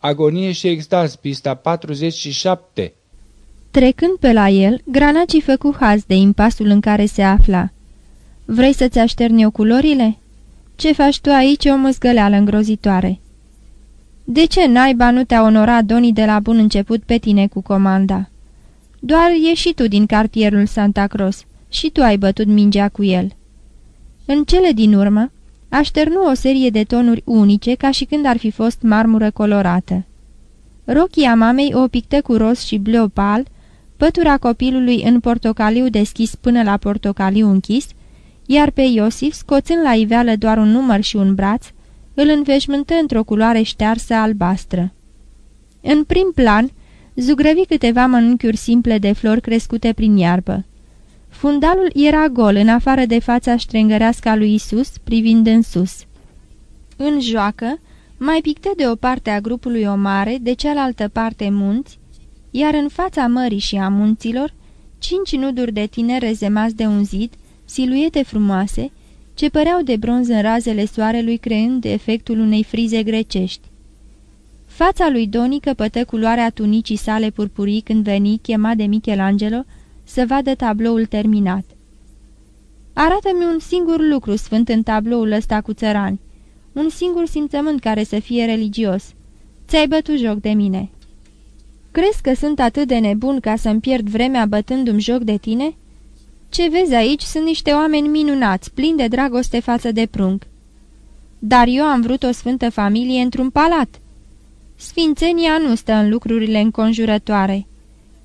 Agonie și extaz, pista 47 Trecând pe la el, Granaci făcu haz de impasul în care se afla. Vrei să-ți așterni eu culorile?" Ce faci tu aici, o măzgăleală îngrozitoare?" De ce naiba nu te-a onorat Donii de la bun început pe tine cu comanda?" Doar ieși tu din cartierul Santa Cruz și tu ai bătut mingea cu el." În cele din urmă, așternu o serie de tonuri unice ca și când ar fi fost marmură colorată. Rochia mamei o pictă cu roz și bleu pal, pătura copilului în portocaliu deschis până la portocaliu închis, iar pe Iosif, scoțând la iveală doar un număr și un braț, îl înveșmântă într-o culoare ștearsă albastră. În prim plan, zugrăvi câteva mănunchiuri simple de flori crescute prin iarbă. Fundalul era gol, în afară de fața ștrengărească a lui Isus, privind în sus. În joacă, mai pictă de o parte a grupului o mare, de cealaltă parte munți, iar în fața mării și a munților, cinci nuduri de tine rezemați de un zid, siluete frumoase, ce păreau de bronz în razele soarelui creând efectul unei frize grecești. Fața lui Doni căpătă culoarea tunicii sale purpurii când veni, chemat de Michelangelo, să vadă tabloul terminat. Arată-mi un singur lucru sfânt în tabloul ăsta cu țărani, un singur simțământ care să fie religios. Ți-ai bătut joc de mine." Crezi că sunt atât de nebun ca să-mi pierd vremea bătându-mi joc de tine?" Ce vezi aici sunt niște oameni minunați, plini de dragoste față de prunc. Dar eu am vrut o sfântă familie într-un palat. Sfințenia nu stă în lucrurile înconjurătoare.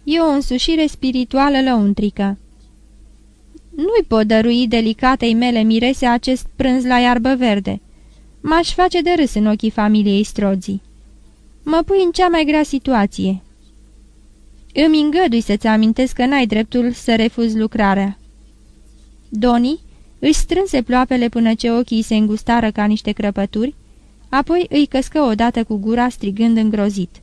E o însușire spirituală lăuntrică. Nu-i pot dărui delicatei mele mirese acest prânz la iarbă verde. M-aș face de râs în ochii familiei Strozi. Mă pui în cea mai grea situație. Îmi îngădui să-ți amintesc că n-ai dreptul să refuzi lucrarea." Doni își strânse ploapele până ce ochii se îngustară ca niște crăpături, apoi îi căscă odată cu gura strigând îngrozit.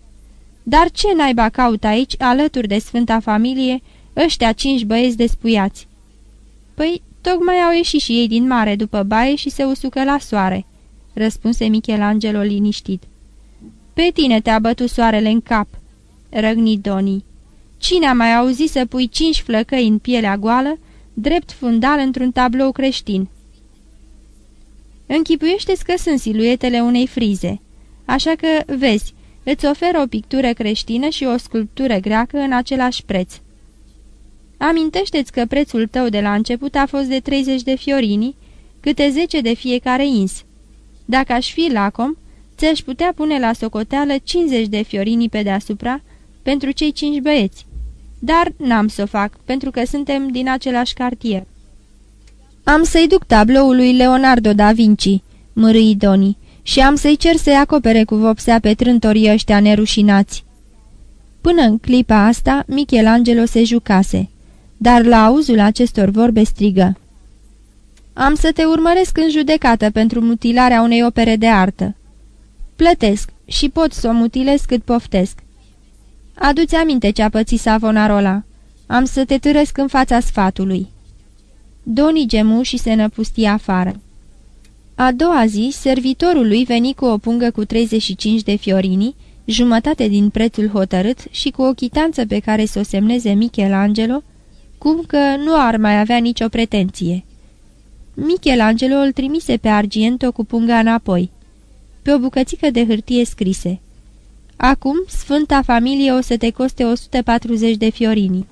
Dar ce naiba caut aici, alături de Sfânta Familie, ăștia cinci băieți despuiați?" Păi, tocmai au ieșit și ei din mare după baie și se usucă la soare," răspunse Michelangelo liniștit. Pe tine te-a bătut soarele în cap," răgni Donii. Cine a mai auzit să pui cinci flăcăi în pielea goală, drept fundal într-un tablou creștin? Închipuiește-ți că sunt siluetele unei frize, așa că, vezi, îți oferă o pictură creștină și o sculptură greacă în același preț. Amintește-ți că prețul tău de la început a fost de 30 de fiorini, câte 10 de fiecare ins. Dacă aș fi lacom, ți-aș putea pune la socoteală 50 de fiorini pe deasupra pentru cei cinci băieți. Dar n-am să o fac, pentru că suntem din același cartier. Am să-i duc tabloul lui Leonardo da Vinci, mărâi Doni, și am să-i cer să-i acopere cu vopsea pe trântorii ăștia nerușinați. Până în clipa asta, Michelangelo se jucase, dar la auzul acestor vorbe strigă. Am să te urmăresc în judecată pentru mutilarea unei opere de artă. Plătesc și pot să o mutilez cât poftesc. Adu-ți aminte ce-a pățit Savonarola. Am să te târăsc în fața sfatului." Doni gemu și se năpusti afară. A doua zi, servitorul lui veni cu o pungă cu 35 de fiorini, jumătate din prețul hotărât și cu o chitanță pe care să o semneze Michelangelo, cum că nu ar mai avea nicio pretenție. Michelangelo îl trimise pe Argento cu punga înapoi. Pe o bucățică de hârtie scrise Acum, Sfânta Familie o să te coste 140 de fiorini.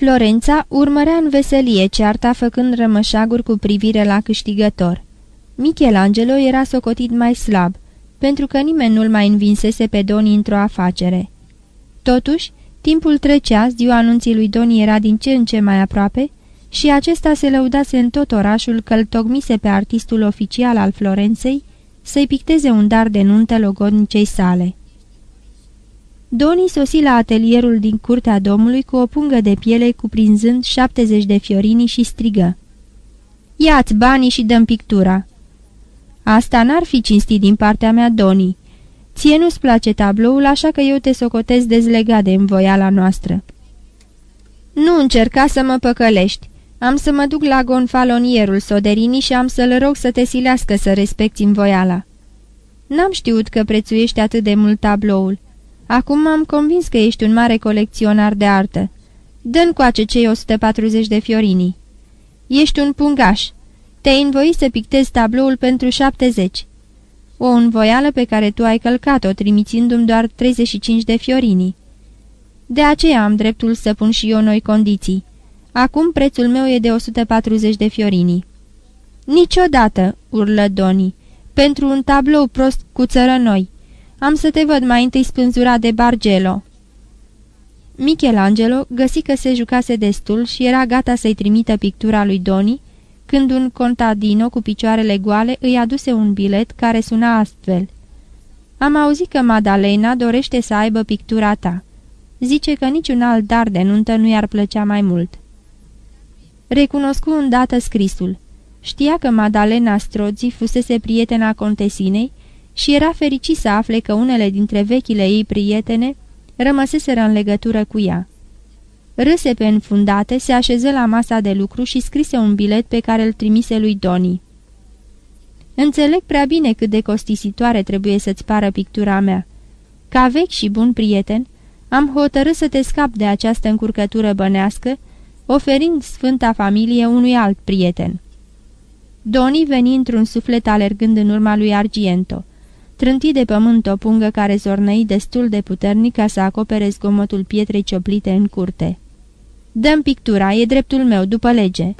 Florența urmărea în veselie cearta făcând rămășaguri cu privire la câștigător. Michelangelo era socotit mai slab, pentru că nimeni nu-l mai învinsese pe Doni într-o afacere. Totuși, timpul trecea, ziua anunții lui Doni era din ce în ce mai aproape și acesta se lăudase în tot orașul că îl tocmise pe artistul oficial al Florenței să-i picteze un dar de nuntă logodnicei sale. Doni sosi la atelierul din curtea domului cu o pungă de piele cuprinzând 70 de fiorini și strigă. Ia-ți banii și dăm pictura!" Asta n-ar fi cinstit din partea mea, Doni. Ție nu-ți place tabloul, așa că eu te socotez dezlegat de învoiala noastră." Nu încerca să mă păcălești. Am să mă duc la gonfalonierul Soderini și am să-l rog să te silească să respecti învoiala." N-am știut că prețuiești atât de mult tabloul. Acum m-am convins că ești un mare colecționar de artă. Dă-n coace cei 140 de fiorini. Ești un pungaș. Te-ai învoit să pictezi tabloul pentru 70. O învoială pe care tu ai călcat-o, trimițindu-mi doar 35 de fiorini. De aceea am dreptul să pun și eu noi condiții. Acum prețul meu e de 140 de fiorini. Niciodată, urlă Doni, pentru un tablou prost cu țărănoi. Am să te văd mai întâi spânzurat de Bargelo." Michelangelo găsi că se jucase destul și era gata să-i trimită pictura lui Doni, când un contadino cu picioarele goale îi aduse un bilet care suna astfel. Am auzit că Madalena dorește să aibă pictura ta. Zice că niciun alt dar de nuntă nu i-ar plăcea mai mult. Recunoscu îndată scrisul. Știa că Madalena Strozzi fusese prietena contesinei și era fericit să afle că unele dintre vechile ei prietene rămăseseră în legătură cu ea. Râse pe înfundate, se așeză la masa de lucru și scrise un bilet pe care îl trimise lui Doni. Înțeleg prea bine cât de costisitoare trebuie să-ți pară pictura mea. Ca vechi și bun prieten, am hotărât să te scap de această încurcătură bănească, oferind sfânta familie unui alt prieten. Doni veni într-un suflet alergând în urma lui Argiento. Trânti de pământ o pungă care zornăi destul de puternic ca să acopere zgomotul pietrei cioplite în curte. Dăm pictura, e dreptul meu, după lege."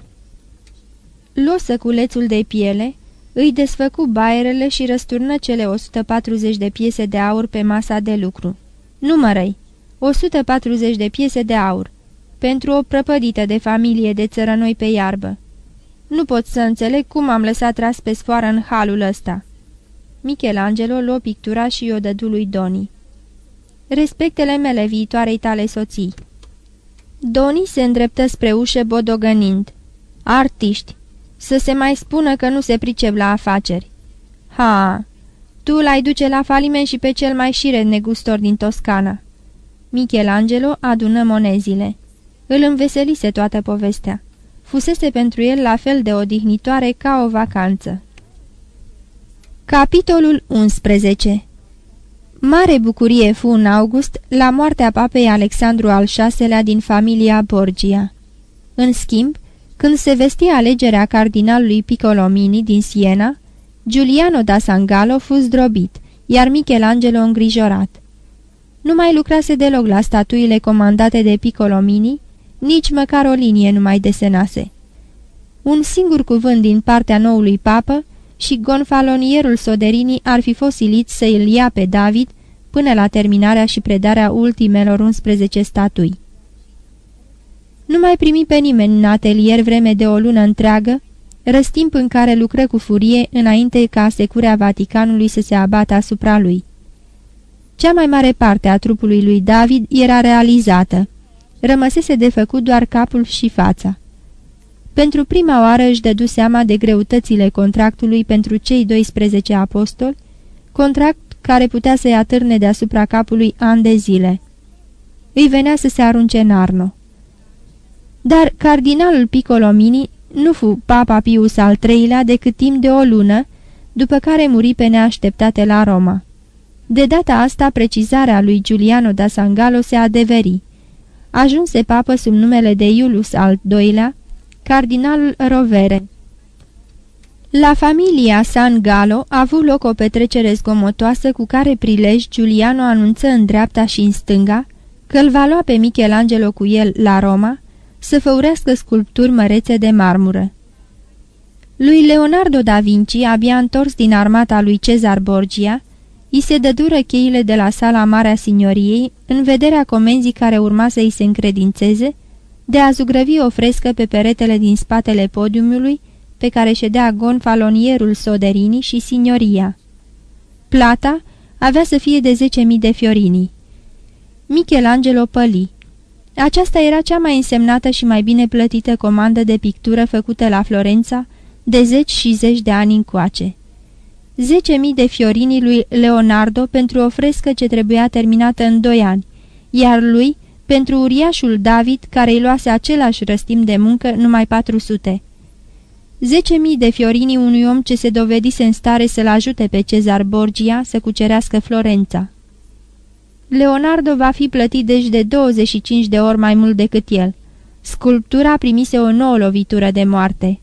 Luă săculețul de piele, îi desfăcu baierele și răsturnă cele 140 de piese de aur pe masa de lucru. Numărăi, 140 de piese de aur, pentru o prăpădită de familie de țărănoi pe iarbă. Nu pot să înțeleg cum am lăsat ras pe sfoară în halul ăsta." Michelangelo luă pictura și o dădu lui Doni. Respectele mele viitoarei tale soții." Doni se îndreptă spre ușă bodogănind. Artiști! Să se mai spună că nu se pricep la afaceri. Ha! Tu l-ai duce la faliment și pe cel mai șire negustor din Toscana. Michelangelo adună monezile. Îl înveselise toată povestea. Fusese pentru el la fel de odihnitoare ca o vacanță. Capitolul 11 Mare bucurie fu în august la moartea papei Alexandru al VI-lea din familia Borgia. În schimb, când se vestia alegerea cardinalului Piccolomini din Siena, Giuliano da Sangalo fu zdrobit, iar Michelangelo îngrijorat. Nu mai lucrase deloc la statuile comandate de Piccolomini, nici măcar o linie nu mai desenase. Un singur cuvânt din partea noului papă și gonfalonierul Soderini ar fi fost silit să îl ia pe David până la terminarea și predarea ultimelor 11 statui. Nu mai primi pe nimeni în atelier vreme de o lună întreagă, răstimp în care lucră cu furie înainte ca securea Vaticanului să se abată asupra lui. Cea mai mare parte a trupului lui David era realizată. Rămăsese de făcut doar capul și fața. Pentru prima oară își dădu seama de greutățile contractului pentru cei 12 apostoli, contract care putea să-i atârne deasupra capului ani de zile. Îi venea să se arunce în Arno. Dar cardinalul Piccolomini nu fu papa Pius al III-lea decât timp de o lună, după care muri pe neașteptate la Roma. De data asta, precizarea lui Giuliano da Sangalo se adeveri. Ajunse papă sub numele de Iulus al II-lea, cardinalul Rovere. La familia San Galo a avut loc o petrecere zgomotoasă cu care prilej Giuliano anunță în dreapta și în stânga că îl va lua pe Michelangelo cu el la Roma să făurească sculpturi mărețe de marmură. Lui Leonardo da Vinci, abia întors din armata lui Cezar Borgia, i se dădură cheile de la sala Marea Signoriei în vederea comenzii care urma să îi se încredințeze de a zugrăvi o frescă pe peretele din spatele podiumului pe care ședea gonfalonierul Soderini și signoria. Plata avea să fie de 10.000 de fiorini. Michelangelo păli. Aceasta era cea mai însemnată și mai bine plătită comandă de pictură făcută la Florența de zeci și zeci de ani încoace. 10.000 de fiorini lui Leonardo pentru o frescă ce trebuia terminată în doi ani, iar lui pentru uriașul David, care îi luase același răstim de muncă, numai 400. Zece mii de fiorini unui om ce se dovedise în stare să-l ajute pe Cezar Borgia să cucerească Florența. Leonardo va fi plătit deci de 25 de ori mai mult decât el. Sculptura primise o nouă lovitură de moarte.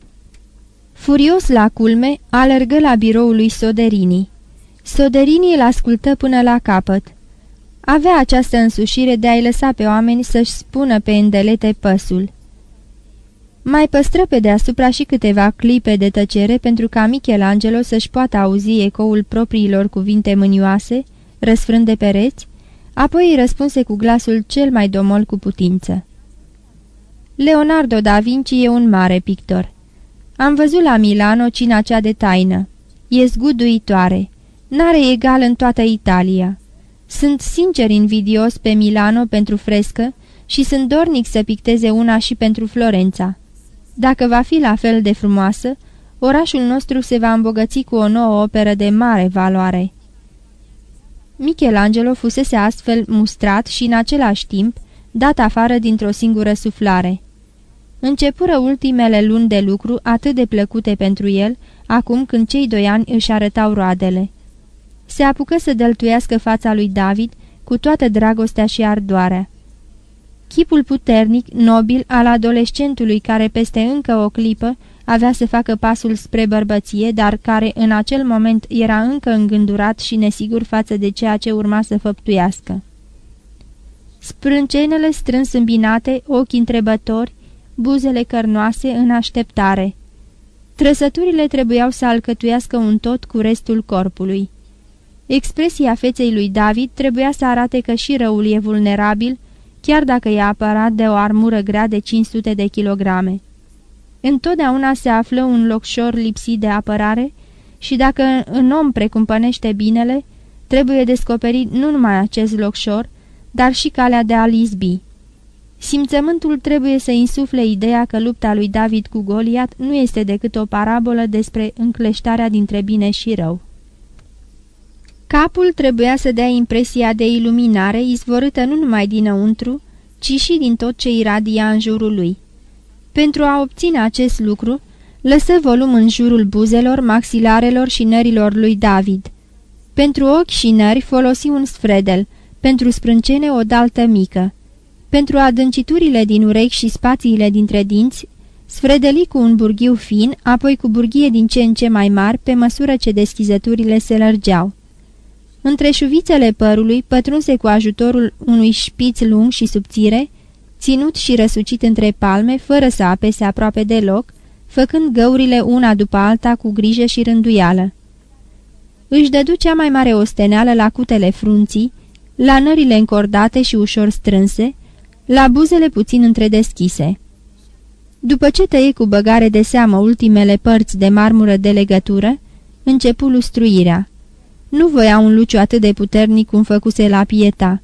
Furios la culme, alergă la biroul lui Soderini. Soderini îl ascultă până la capăt. Avea această însușire de a-i lăsa pe oameni să-și spună pe îndelete păsul. Mai păstră pe deasupra și câteva clipe de tăcere pentru ca Michelangelo să-și poată auzi ecoul propriilor cuvinte mânioase, răsfrând de pereți, apoi îi răspunse cu glasul cel mai domol cu putință. Leonardo da Vinci e un mare pictor. Am văzut la Milano cina cea de taină. E zguduitoare. N-are egal în toată Italia. Sunt sincer invidios pe Milano pentru frescă și sunt dornic să picteze una și pentru Florența. Dacă va fi la fel de frumoasă, orașul nostru se va îmbogăți cu o nouă operă de mare valoare. Michelangelo fusese astfel mustrat și în același timp dat afară dintr-o singură suflare. Începură ultimele luni de lucru atât de plăcute pentru el, acum când cei doi ani își arătau roadele. Se apucă să dăltuiască fața lui David cu toată dragostea și ardoarea. Chipul puternic, nobil, al adolescentului care peste încă o clipă avea să facă pasul spre bărbăție, dar care în acel moment era încă îngândurat și nesigur față de ceea ce urma să făptuiască. Sprâncenele strâns îmbinate, ochii întrebători, buzele cărnoase în așteptare. Trăsăturile trebuiau să alcătuiască un tot cu restul corpului. Expresia feței lui David trebuia să arate că și răul e vulnerabil, chiar dacă e apărat de o armură grea de 500 de kilograme. Întotdeauna se află un locșor lipsit de apărare și dacă în om precumpănește binele, trebuie descoperit nu numai acest locșor, dar și calea de a-l izbi. Simțământul trebuie să insufle ideea că lupta lui David cu Goliat nu este decât o parabolă despre încleștarea dintre bine și rău. Capul trebuia să dea impresia de iluminare izvorâtă nu numai dinăuntru, ci și din tot ce iradia în jurul lui. Pentru a obține acest lucru, lăsă volum în jurul buzelor, maxilarelor și nărilor lui David. Pentru ochi și nări folosi un sfredel, pentru sprâncene o daltă mică. Pentru adânciturile din urechi și spațiile dintre dinți, sfredeli cu un burghiu fin, apoi cu burghie din ce în ce mai mari, pe măsură ce deschizăturile se lărgeau. Între șuvițele părului, pătrunse cu ajutorul unui șpiț lung și subțire, ținut și răsucit între palme, fără să apese aproape deloc, făcând găurile una după alta cu grijă și rânduială. Își dădu cea mai mare osteneală la cutele frunții, la nările încordate și ușor strânse, la buzele puțin întredeschise. După ce tăie cu băgare de seamă ultimele părți de marmură de legătură, începu lustruirea. Nu voia un luciu atât de puternic cum făcuse la pieta.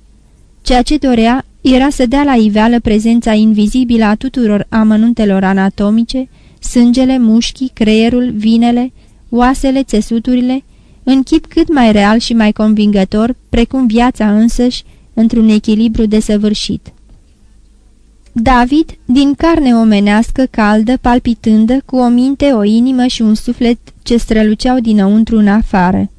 Ceea ce dorea era să dea la iveală prezența invizibilă a tuturor amănuntelor anatomice, sângele, mușchii, creierul, vinele, oasele, țesuturile, în chip cât mai real și mai convingător, precum viața însăși, într-un echilibru desăvârșit. David, din carne omenească, caldă, palpitândă, cu o minte, o inimă și un suflet ce străluceau dinăuntru în afară.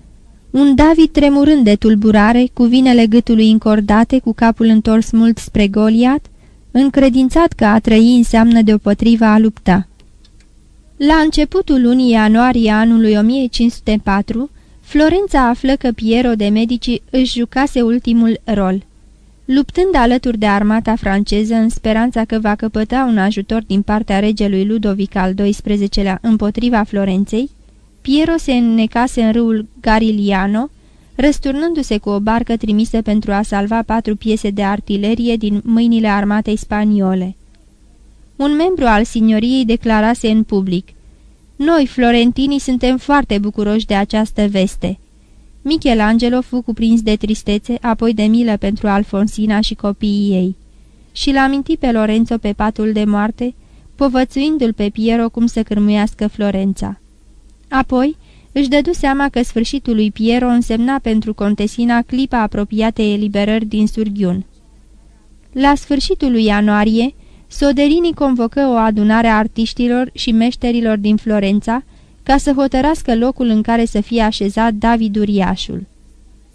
Un David tremurând de tulburare, cu vinele gâtului încordate, cu capul întors mult spre Goliat, încredințat că a trăi înseamnă deopotriva a lupta. La începutul lunii ianuarie anului 1504, Florența află că Piero de Medici își jucase ultimul rol. Luptând alături de armata franceză în speranța că va căpăta un ajutor din partea regelui Ludovic al XII-lea împotriva Florenței, Piero se înnecase în râul Gariliano, răsturnându-se cu o barcă trimisă pentru a salva patru piese de artilerie din mâinile armatei spaniole. Un membru al signoriei declarase în public, Noi, florentinii, suntem foarte bucuroși de această veste." Michelangelo fu cuprins de tristețe, apoi de milă pentru Alfonsina și copiii ei. Și l-a mintit pe Lorenzo pe patul de moarte, povățuindu-l pe Piero cum să cârmuiască Florența. Apoi își dădu seama că sfârșitul lui Piero însemna pentru contesina clipa apropiate eliberări din surghiun. La sfârșitul lui ianuarie, Soderini convocă o adunare a artiștilor și meșterilor din Florența ca să hotărască locul în care să fie așezat David Uriașul.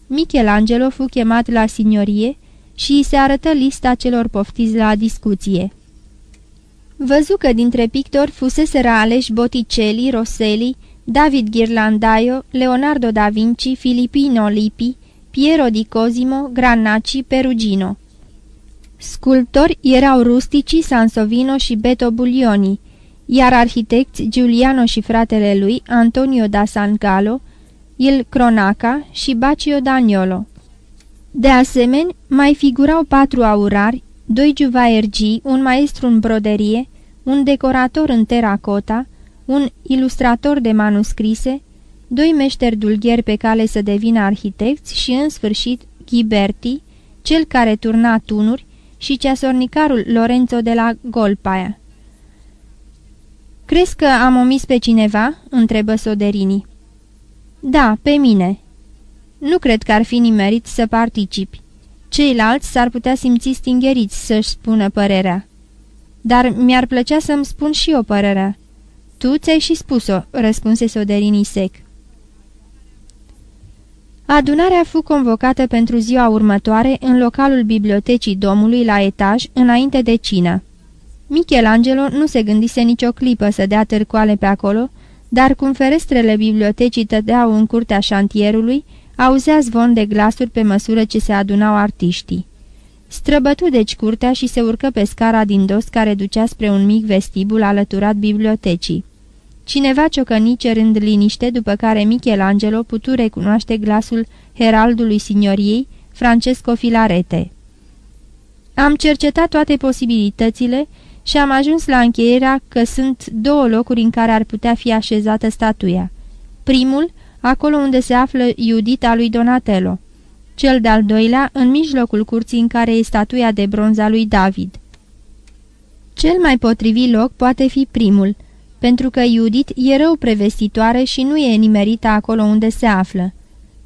Michelangelo fu chemat la signorie și îi se arătă lista celor poftiți la discuție. Văzu că dintre pictori fuseseră aleși Botticelli, Rosselli, David Ghirlandaio, Leonardo da Vinci, Filippino Lippi, Piero di Cosimo, Granacci, Perugino. Sculptori erau Rustici, Sansovino și Beto Buglioni, iar arhitecți Giuliano și fratele lui, Antonio da San Gallo, Il Cronaca și Bacio Daniolo. De asemenea, mai figurau patru aurari, doi juvaergii, un maestru în broderie, un decorator în teracota, un ilustrator de manuscrise, doi meșteri dulgheri pe cale să devină arhitecți și, în sfârșit, Ghiberti, cel care turna tunuri, și ceasornicarul Lorenzo de la Golpaia. Crezi că am omis pe cineva?" întrebă Soderini. Da, pe mine." Nu cred că ar fi nimerit să participi. Ceilalți s-ar putea simți stingheriți să-și spună părerea. Dar mi-ar plăcea să-mi spun și eu părerea." Tu ți-ai și spus-o," răspunse Soderini sec. Adunarea fu convocată pentru ziua următoare în localul bibliotecii domului la etaj, înainte de cină. Michelangelo nu se gândise nicio clipă să dea târcoale pe acolo, dar cum ferestrele bibliotecii tădeau în curtea șantierului, auzea zvon de glasuri pe măsură ce se adunau artiștii. Străbătu deci curtea și se urcă pe scara din dos care ducea spre un mic vestibul alăturat bibliotecii. Cineva ciocăni cerând liniște, după care Michelangelo putu recunoaște glasul heraldului signoriei, Francesco Filarete. Am cercetat toate posibilitățile și am ajuns la încheierea că sunt două locuri în care ar putea fi așezată statuia. Primul, acolo unde se află Iudita lui Donatello. Cel de-al doilea, în mijlocul curții în care e statuia de bronz a lui David. Cel mai potrivit loc poate fi primul, pentru că Judith e rău prevestitoare și nu e nimerită acolo unde se află.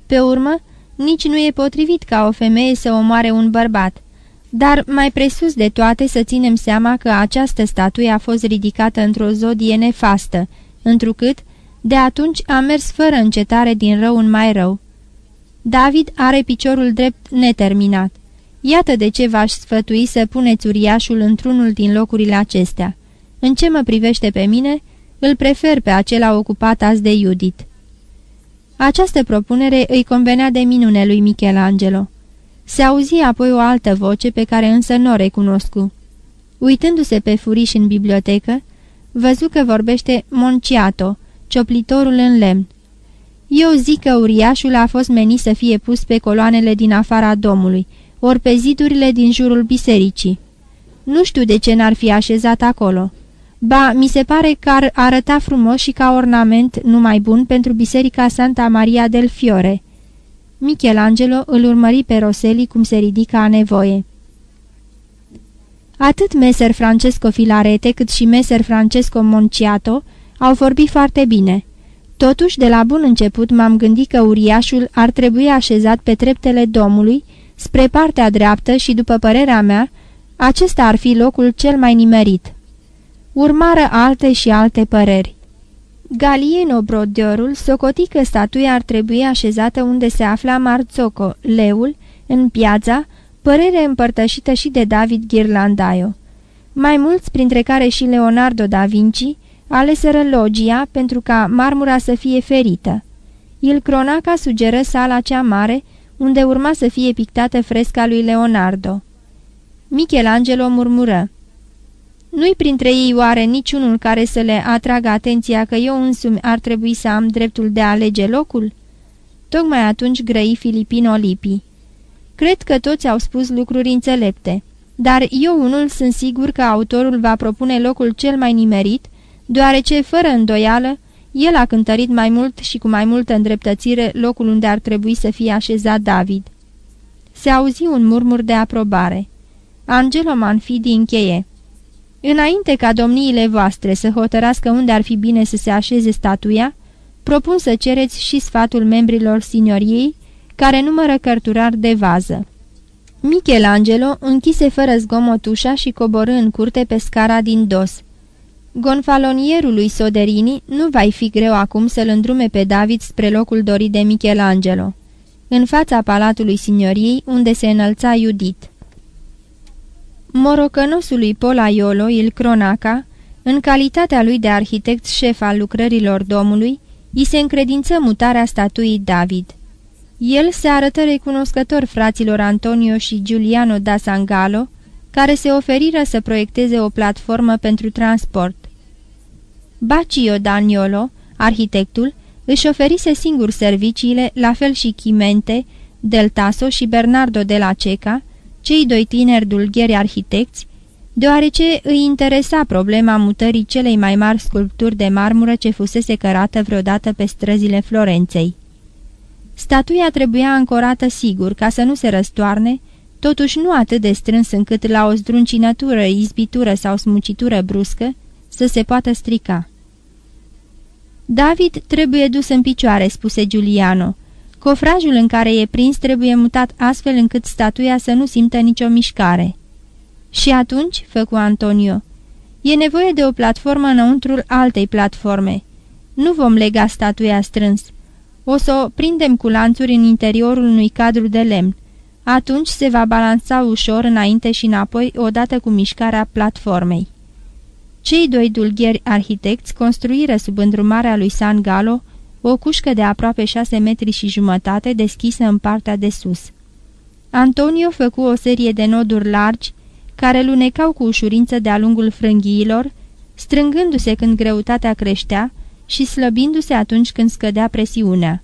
Pe urmă, nici nu e potrivit ca o femeie să omoare un bărbat, dar mai presus de toate să ținem seama că această statuie a fost ridicată într-o zodie nefastă, întrucât, de atunci a mers fără încetare din rău în mai rău. David are piciorul drept neterminat. Iată de ce v-aș sfătui să puneți uriașul într-unul din locurile acestea. În ce mă privește pe mine, îl prefer pe acela ocupat azi de Judith. Această propunere îi convenea de minune lui Michelangelo. Se auzi apoi o altă voce pe care însă nu o recunoscu. Uitându-se pe furiș în bibliotecă, văzu că vorbește Monciato, cioplitorul în lemn. Eu zic că uriașul a fost menit să fie pus pe coloanele din afara domului, ori pe zidurile din jurul bisericii. Nu știu de ce n-ar fi așezat acolo. Ba, mi se pare că ar arăta frumos și ca ornament numai bun pentru biserica Santa Maria del Fiore. Michelangelo îl urmări pe Roseli cum se ridica a nevoie. Atât meser Francesco Filarete cât și meser Francesco Monciato au vorbit foarte bine. Totuși, de la bun început m-am gândit că uriașul ar trebui așezat pe treptele domului, spre partea dreaptă și, după părerea mea, acesta ar fi locul cel mai nimerit. Urmară alte și alte păreri. Galieno Brodiorul socoti că statuia ar trebui așezată unde se afla Marzocco, leul, în piața, părere împărtășită și de David Ghirlandaio. Mai mulți, printre care și Leonardo da Vinci, aleseră logia pentru ca marmura să fie ferită. Il Cronaca sugeră sala cea mare, unde urma să fie pictată fresca lui Leonardo. Michelangelo murmură. Nu-i printre ei oare niciunul care să le atragă atenția că eu însumi ar trebui să am dreptul de a alege locul? Tocmai atunci grăi Filipino Lipi. Cred că toți au spus lucruri înțelepte, dar eu unul sunt sigur că autorul va propune locul cel mai nimerit, deoarece, fără îndoială, el a cântărit mai mult și cu mai multă îndreptățire locul unde ar trebui să fie așezat David. Se auzi un murmur de aprobare. Angelo Manfidi încheie. Înainte ca domniile voastre să hotărască unde ar fi bine să se așeze statuia, propun să cereți și sfatul membrilor signoriei care numără cărturari de vază. Michelangelo închise fără zgomot ușa și coborâ în curte pe scara din dos. Gonfalonierului Soderini nu va fi greu acum să-l îndrume pe David spre locul dorit de Michelangelo, în fața palatului signoriei unde se înălța Judit. Morocănosului Polaiolo il Cronaca, în calitatea lui de arhitect șef al lucrărilor domului, i se încredință mutarea statuii David. El se arătă recunoscător fraților Antonio și Giuliano da Sangalo, care se oferiră să proiecteze o platformă pentru transport. Bacio Daniolo, arhitectul, își oferise singur serviciile, la fel și Chimente, Del Taso și Bernardo de la Ceca, cei doi tineri dulgheri arhitecți, deoarece îi interesa problema mutării celei mai mari sculpturi de marmură ce fusese cărată vreodată pe străzile Florenței. Statuia trebuia ancorată sigur ca să nu se răstoarne, totuși nu atât de strâns încât la o zdruncinătură, izbitură sau smucitură bruscă să se poată strica. David trebuie dus în picioare," spuse Giuliano. Cofrajul în care e prins trebuie mutat astfel încât statuia să nu simtă nicio mișcare." Și atunci?" făcu Antonio. E nevoie de o platformă înăuntrul altei platforme. Nu vom lega statuia strâns. O să o prindem cu lanțuri în interiorul unui cadru de lemn. Atunci se va balansa ușor înainte și înapoi odată cu mișcarea platformei. Cei doi dulgheri arhitecți construiră sub îndrumarea lui San Galo o cușcă de aproape șase metri și jumătate deschisă în partea de sus. Antonio făcu o serie de noduri largi, care lunecau cu ușurință de-a lungul frânghiilor, strângându-se când greutatea creștea și slăbindu-se atunci când scădea presiunea.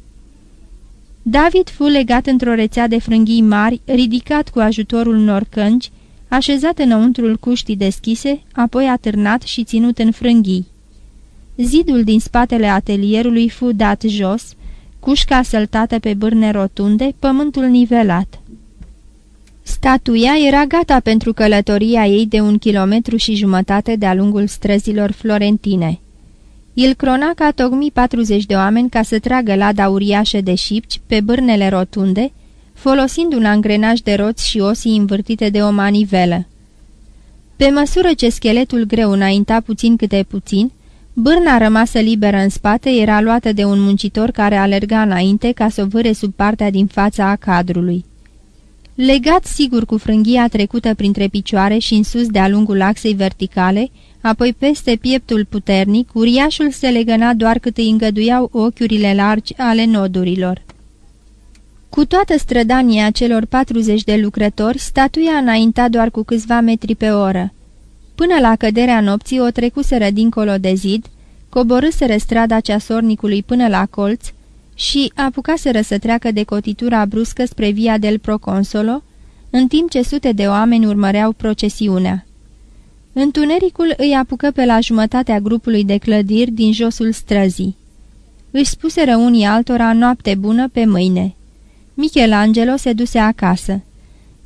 David fu legat într-o rețea de frânghii mari, ridicat cu ajutorul unor cânci, așezat înăuntrul cuștii deschise, apoi atârnat și ținut în frânghii. Zidul din spatele atelierului fu dat jos, cușca săltată pe bârne rotunde, pământul nivelat. Statuia era gata pentru călătoria ei de un kilometru și jumătate de-a lungul străzilor florentine. Il Cronaca tocmi 40 de oameni ca să tragă lada uriașă de șipci pe bârnele rotunde, folosind un angrenaj de roți și osii învârtite de o manivelă. Pe măsură ce scheletul greu înainta puțin câte puțin, bârna rămasă liberă în spate era luată de un muncitor care alerga înainte ca să o vâre sub partea din fața a cadrului. Legat sigur cu frânghia trecută printre picioare și în sus de-a lungul axei verticale, apoi peste pieptul puternic, uriașul se legăna doar cât îi îngăduiau ochiurile largi ale nodurilor. Cu toată strădania celor 40 de lucrători, statuia înainta doar cu câțiva metri pe oră. Până la căderea nopții o trecuseră dincolo de zid, coborâseră strada ceasornicului până la colț și apucaseră să treacă de cotitura bruscă spre via del Proconsolo, în timp ce sute de oameni urmăreau procesiunea. Întunericul îi apucă pe la jumătatea grupului de clădiri din josul străzii. Își spuseră unii altora noapte bună pe mâine. Michelangelo se duse acasă.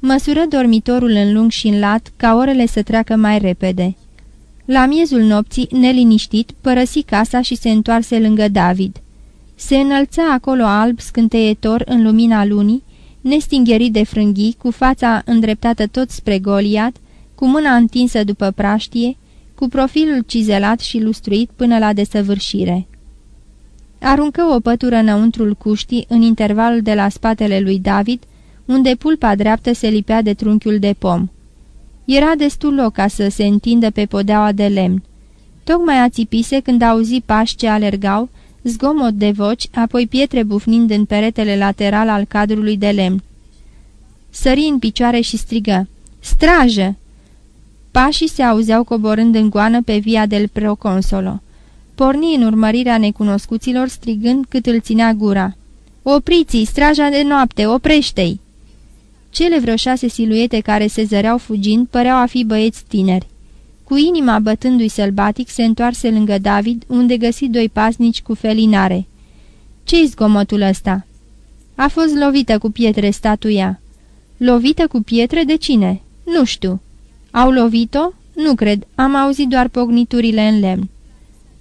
Măsură dormitorul în lung și în lat ca orele să treacă mai repede. La miezul nopții, neliniștit, părăsi casa și se întoarse lângă David. Se înălța acolo alb scânteietor în lumina lunii, nestingherit de frânghii, cu fața îndreptată tot spre Goliat, cu mâna întinsă după praștie, cu profilul cizelat și lustruit până la desăvârșire. Aruncă o pătură înăuntrul cuștii, în intervalul de la spatele lui David, unde pulpa dreaptă se lipea de trunchiul de pom. Era destul loc ca să se întindă pe podeaua de lemn. Tocmai ațipise când auzi pași ce alergau, zgomot de voci, apoi pietre bufnind în peretele lateral al cadrului de lemn. Sări în picioare și strigă, Strajă! Pașii se auzeau coborând în goană pe via del Proconsolo. Porni în urmărirea necunoscuților, strigând cât îl ținea gura. Opriți-i, straja de noapte, oprește-i! Cele vreo șase siluete care se zăreau fugind păreau a fi băieți tineri. Cu inima bătându-i sălbatic, se întoarse lângă David, unde găsi doi pasnici cu felinare. Ce-i zgomotul ăsta?" A fost lovită cu pietre statuia." Lovită cu pietre de cine?" Nu știu." Au lovit-o?" Nu cred, am auzit doar pogniturile în lemn."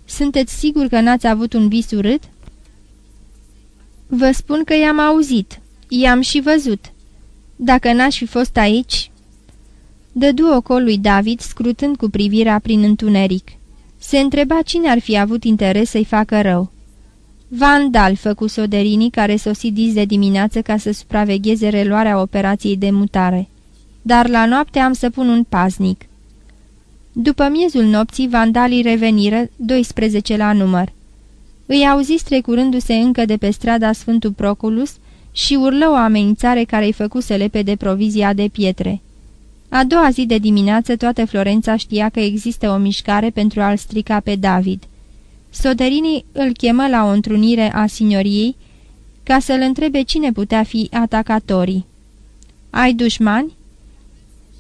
Sunteți sigur că n-ați avut un vis urât?" Vă spun că i-am auzit. I-am și văzut." Dacă n-aș fi fost aici... Dădu ocol lui David, scrutând cu privirea prin întuneric. Se întreba cine ar fi avut interes să-i facă rău. Vandal făcu Soderini, care sosi dis de dimineață ca să supravegheze reluarea operației de mutare. Dar la noapte am să pun un paznic. După miezul nopții, vandalii reveniră, 12 la număr. Îi auzi strecurându-se încă de pe strada Sfântul Proculus și urlă o amenințare care îi făcu să lepe de provizia de pietre. A doua zi de dimineață toată Florența știa că există o mișcare pentru a-l strica pe David. Soderini îl chemă la o întrunire a signoriei ca să-l întrebe cine putea fi atacatorii. Ai dușmani?"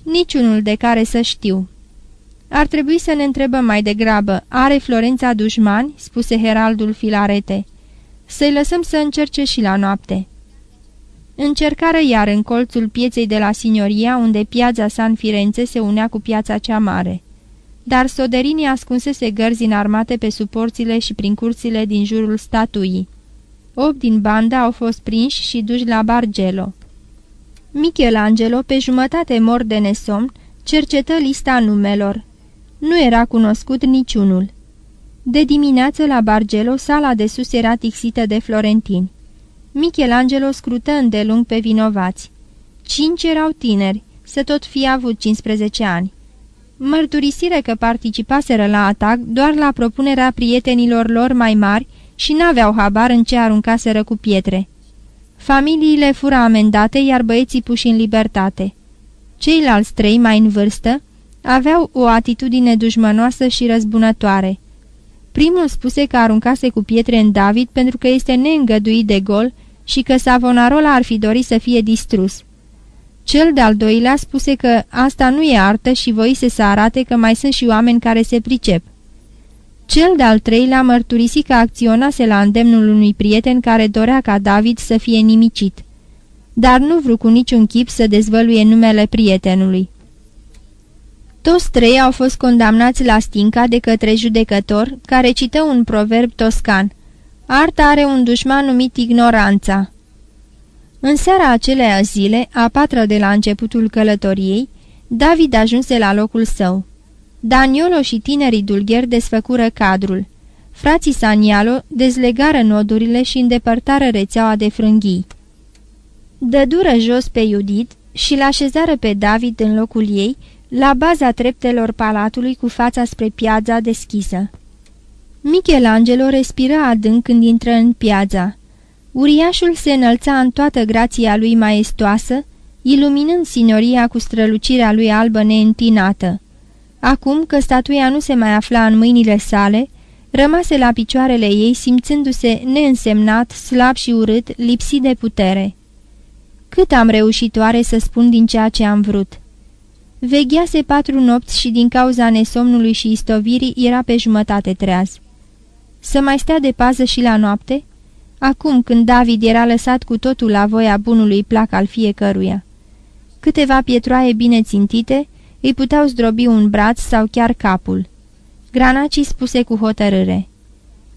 Niciunul de care să știu." Ar trebui să ne întrebăm mai degrabă, are Florența dușmani?" spuse heraldul Filarete. Să-i lăsăm să încerce și la noapte." Încercară iar în colțul pieței de la Signoria, unde piața San Firenze se unea cu piața cea mare. Dar Soderini ascunsese gărzi înarmate pe suporțile și prin curțile din jurul statuii. Opt din banda au fost prinși și duși la Bargelo. Michelangelo, pe jumătate mor de nesomn, cercetă lista numelor. Nu era cunoscut niciunul. De dimineață la Bargelo, sala de sus era tixită de florentini. Michelangelo scrută îndelung pe vinovați. Cinci erau tineri, să tot fi avut 15 ani. Mărturisire că participaseră la atac doar la propunerea prietenilor lor mai mari și n-aveau habar în ce aruncaseră cu pietre. Familiile fură amendate, iar băieții puși în libertate. Ceilalți trei, mai în vârstă, aveau o atitudine dușmănoasă și răzbunătoare. Primul spuse că aruncase cu pietre în David pentru că este neîngăduit de gol și că Savonarola ar fi dorit să fie distrus. Cel de-al doilea spuse că asta nu e artă și voise să arate că mai sunt și oameni care se pricep. Cel de-al treilea mărturisi că acționase la îndemnul unui prieten care dorea ca David să fie nimicit, dar nu vreau cu niciun chip să dezvăluie numele prietenului. Toți trei au fost condamnați la stinca de către judecător, care cită un proverb toscan. Arta are un dușman numit ignoranța. În seara acelea zile, a patra de la începutul călătoriei, David ajunse la locul său. Daniolo și tinerii dulgheri desfăcură cadrul. Frații Sanialo dezlegară nodurile și îndepărtară rețeaua de frânghii. Dădură jos pe Judit și l-așezară pe David în locul ei, la baza treptelor palatului cu fața spre piața deschisă. Michelangelo respiră adânc când intră în piața. Uriașul se înălța în toată grația lui maestoasă, iluminând sinoria cu strălucirea lui albă neîntinată. Acum că statuia nu se mai afla în mâinile sale, rămase la picioarele ei simțându-se neînsemnat, slab și urât, lipsit de putere. Cât am reușit oare să spun din ceea ce am vrut? Veghease patru nopți și din cauza nesomnului și istovirii era pe jumătate treaz. Să mai stea de pază și la noapte? Acum când David era lăsat cu totul la voia bunului plac al fiecăruia. Câteva pietroaie bine țintite îi puteau zdrobi un braț sau chiar capul. Granacii spuse cu hotărâre.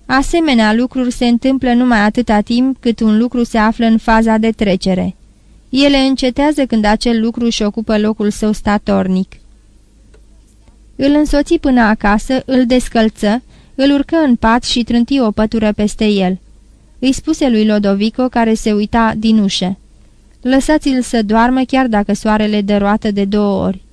Asemenea lucruri se întâmplă numai atâta timp cât un lucru se află în faza de trecere. Ele încetează când acel lucru își ocupă locul său statornic. Îl însoți până acasă, îl descălță, îl urcă în pat și trânti o pătură peste el. Îi spuse lui Lodovico, care se uita din ușă. Lăsați-l să doarmă chiar dacă soarele dă roată de două ori.